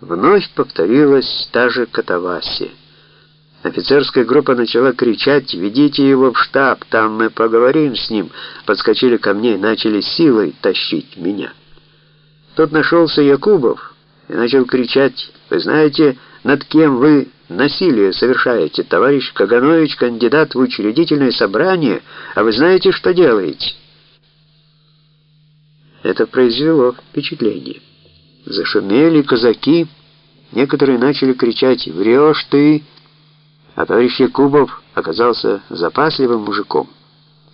Вновь повторилась та же катавасия. Офицерская группа начала кричать «Ведите его в штаб, там мы поговорим с ним». Подскочили ко мне и начали силой тащить меня. Тут нашелся Якубов и начал кричать «Вы знаете, над кем вы насилие совершаете, товарищ Каганович, кандидат в учредительное собрание, а вы знаете, что делаете?» Это произвело впечатление. Зашумели казаки, некоторые начали кричать «Врешь ты!», а товарищ Якубов оказался запасливым мужиком.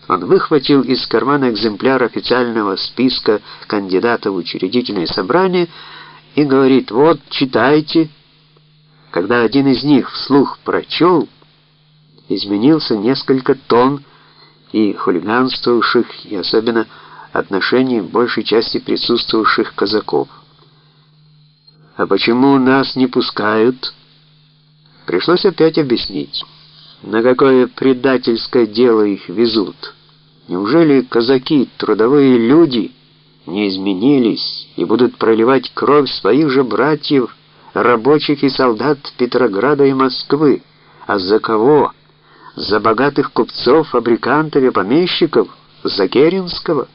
Он выхватил из кармана экземпляр официального списка кандидатов в учредительное собрание и говорит «Вот, читайте». Когда один из них вслух прочел, изменился несколько тон и хулиганствовавших, и особенно отношений большей части присутствовавших казаков. А почему нас не пускают? Пришлось опять объяснить, на какое предательское дело их везут. Неужели казаки, трудовые люди, не изменились и будут проливать кровь своих же братьев, рабочих и солдат Петрограда и Москвы? А за кого? За богатых купцов, фабрикантов и помещиков? За Керенского?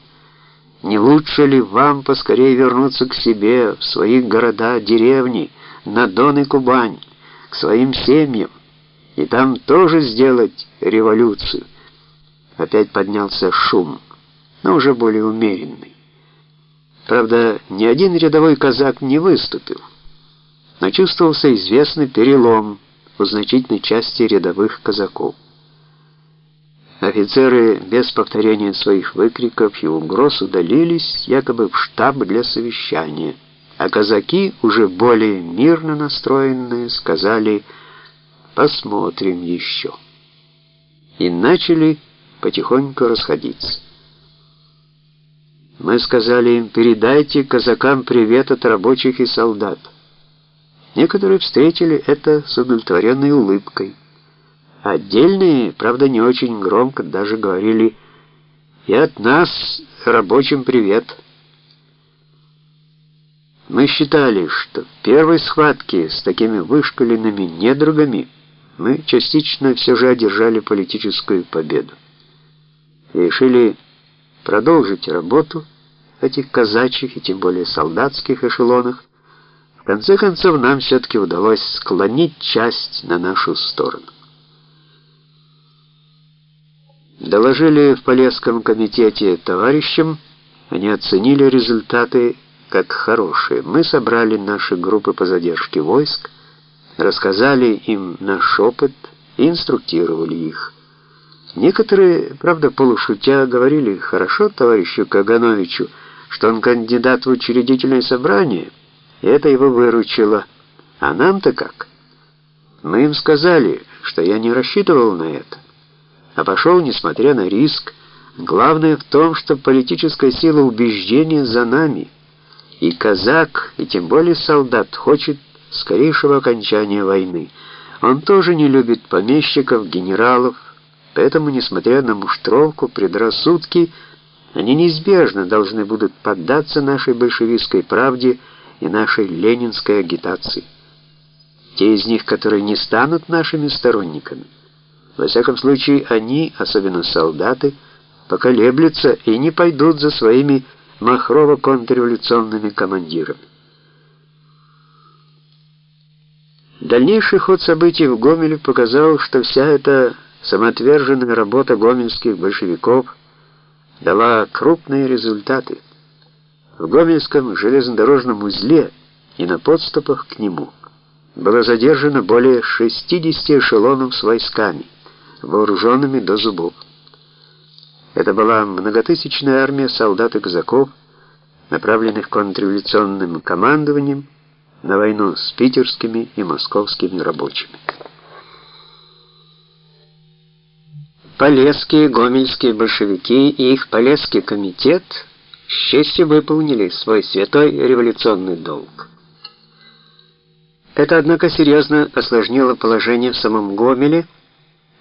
Не лучше ли вам поскорее вернуться к себе, в свои города, деревни, на Дон и Кубань, к своим семьям, и там тоже сделать революцию? Опять поднялся шум, но уже более умеренный. Правда, ни один рядовой казак не выступил, но чувствовался известный перелом у значительной части рядовых казаков. Офицеры без повторения своих выкриков и угроз удалились якобы в штаб для совещания, а казаки, уже более мирно настроенные, сказали «посмотрим еще» и начали потихоньку расходиться. Мы сказали им «передайте казакам привет от рабочих и солдат». Некоторые встретили это с удовлетворенной улыбкой. Отдельные, правда, не очень громко даже говорили «И от нас рабочим привет». Мы считали, что в первой схватке с такими вышкаленными недругами мы частично все же одержали политическую победу. И решили продолжить работу этих казачьих и тем более солдатских эшелонах. В конце концов, нам все-таки удалось склонить часть на нашу сторону. Доложили в Полесском комитете товарищам, они оценили результаты как хорошие. Мы собрали наши группы по задержке войск, рассказали им наш опыт и инструктировали их. Некоторые, правда, полушутя, говорили хорошо товарищу Кагановичу, что он кандидат в учредительное собрание, и это его выручило. А нам-то как? Мы им сказали, что я не рассчитывал на это а пошел, несмотря на риск. Главное в том, что политическая сила убеждения за нами. И казак, и тем более солдат, хочет скорейшего окончания войны. Он тоже не любит помещиков, генералов, поэтому, несмотря на муштровку, предрассудки, они неизбежно должны будут поддаться нашей большевистской правде и нашей ленинской агитации. Те из них, которые не станут нашими сторонниками, во всяком случае, они, особенно солдаты, поколеблются и не пойдут за своими махрово-контрреволюционными командирами. Дальнейший ход событий в Гомеле показал, что вся эта самоотверженная работа гомельских большевиков дала крупные результаты. В Гомельском железнодорожном узле и на подступах к нему было задержано более 60 эшелонов с войсками – вооруженными до зубов. Это была многотысячная армия солдат и казаков, направленных контрреволюционным командованием на войну с питерскими и московскими рабочими. Полесские гомельские большевики и их Полесский комитет с честью выполнили свой святой революционный долг. Это, однако, серьезно осложнило положение в самом Гомеле,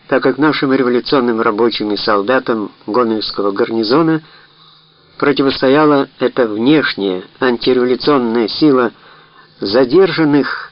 так как нашим революционным рабочим и солдатам Гомельского гарнизона противостояла эта внешняя антиреволюционная сила задержанных